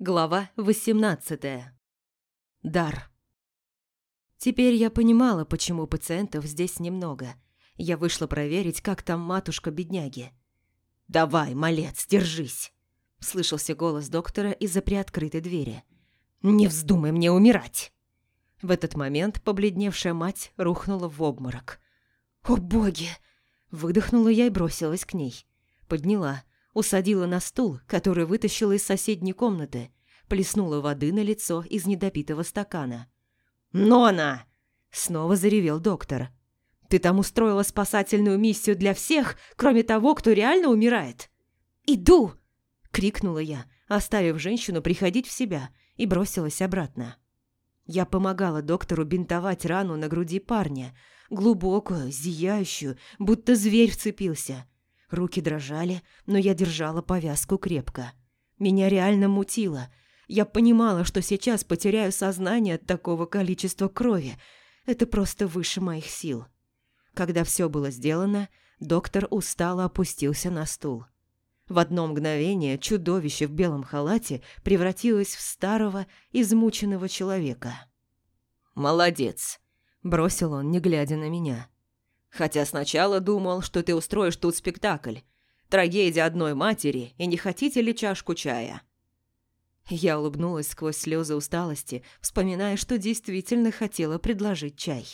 Глава 18. Дар. Теперь я понимала, почему пациентов здесь немного. Я вышла проверить, как там матушка бедняги. «Давай, малец, держись!» Слышался голос доктора из-за приоткрытой двери. «Не вздумай мне умирать!» В этот момент побледневшая мать рухнула в обморок. «О боги!» Выдохнула я и бросилась к ней. Подняла, усадила на стул, который вытащила из соседней комнаты, плеснула воды на лицо из недопитого стакана. «Нона!» – снова заревел доктор. «Ты там устроила спасательную миссию для всех, кроме того, кто реально умирает?» «Иду!» – крикнула я, оставив женщину приходить в себя, и бросилась обратно. Я помогала доктору бинтовать рану на груди парня, глубокую, зияющую, будто зверь вцепился – Руки дрожали, но я держала повязку крепко. Меня реально мутило. Я понимала, что сейчас потеряю сознание от такого количества крови. Это просто выше моих сил. Когда все было сделано, доктор устало опустился на стул. В одно мгновение чудовище в белом халате превратилось в старого, измученного человека. «Молодец!» – бросил он, не глядя на меня. Хотя сначала думал, что ты устроишь тут спектакль. Трагедия одной матери, и не хотите ли чашку чая?» Я улыбнулась сквозь слезы усталости, вспоминая, что действительно хотела предложить чай.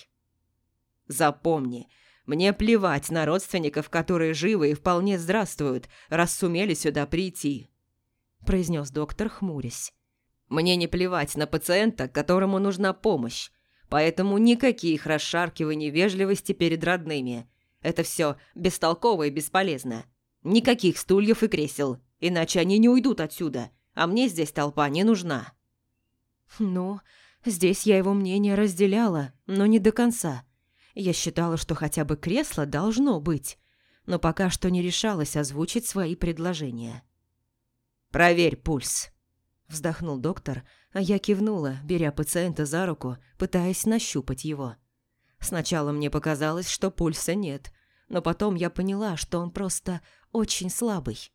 «Запомни, мне плевать на родственников, которые живы и вполне здравствуют, раз сумели сюда прийти», – произнес доктор, хмурясь. «Мне не плевать на пациента, которому нужна помощь, Поэтому никаких расшаркиваний вежливости перед родными. Это все бестолково и бесполезно. Никаких стульев и кресел, иначе они не уйдут отсюда, а мне здесь толпа не нужна». «Ну, здесь я его мнение разделяла, но не до конца. Я считала, что хотя бы кресло должно быть, но пока что не решалась озвучить свои предложения». «Проверь пульс», – вздохнул доктор, а я кивнула, беря пациента за руку, пытаясь нащупать его. Сначала мне показалось, что пульса нет, но потом я поняла, что он просто очень слабый.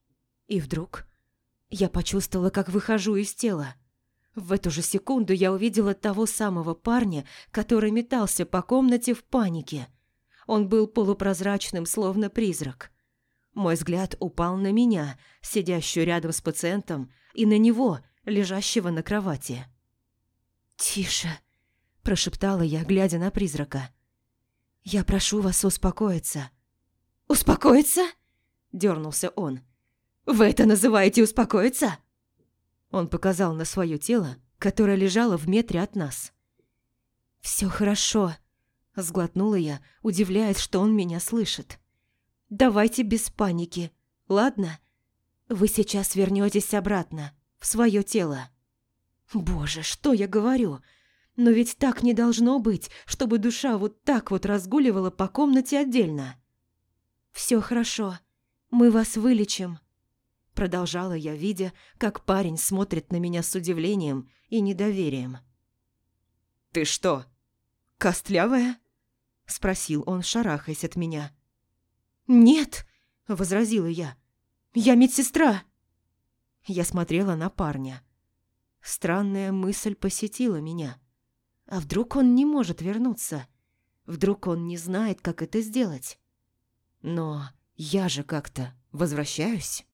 И вдруг я почувствовала, как выхожу из тела. В эту же секунду я увидела того самого парня, который метался по комнате в панике. Он был полупрозрачным, словно призрак. Мой взгляд упал на меня, сидящую рядом с пациентом, и на него, лежащего на кровати. «Тише», – прошептала я, глядя на призрака. «Я прошу вас успокоиться». «Успокоиться?» – дернулся он. «Вы это называете успокоиться?» Он показал на свое тело, которое лежало в метре от нас. «Все хорошо», – сглотнула я, удивляясь, что он меня слышит. «Давайте без паники, ладно? Вы сейчас вернетесь обратно в свое тело. Боже, что я говорю? Но ведь так не должно быть, чтобы душа вот так вот разгуливала по комнате отдельно. Все хорошо, мы вас вылечим. Продолжала я, видя, как парень смотрит на меня с удивлением и недоверием. «Ты что, костлявая?» – спросил он, шарахаясь от меня. «Нет», – возразила я, – «я медсестра». Я смотрела на парня. Странная мысль посетила меня. А вдруг он не может вернуться? Вдруг он не знает, как это сделать? Но я же как-то возвращаюсь.